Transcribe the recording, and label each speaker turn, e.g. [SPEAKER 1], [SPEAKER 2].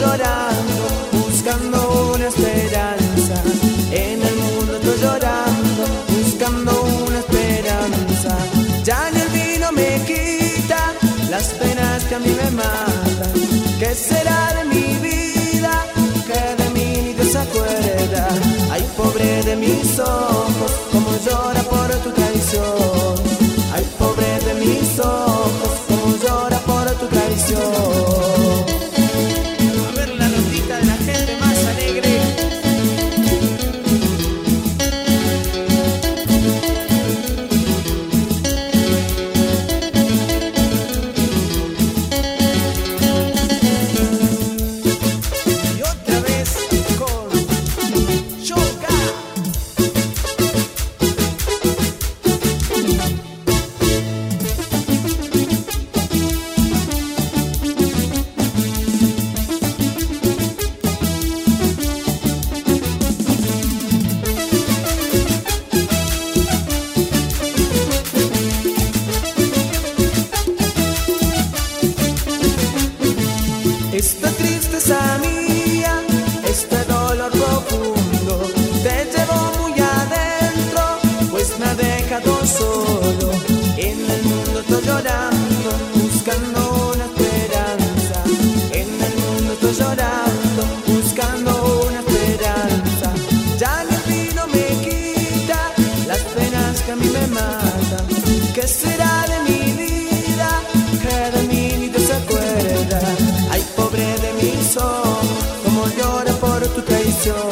[SPEAKER 1] llorando, buscando una esperanza. En el mundo estoy llorando, buscando una esperanza. Ya ni el vino me quita las penas que a mí me matan. ¿Qué será llorando, buscando una esperanza. En el mundo estoy llorando, buscando una esperanza. Ya el vino me quita las penas que a mí me matan. ¿Qué será de mi vida? Que de mí ni Dios se acuerda. Ay, pobre de mis ojos, como llora por tu traición.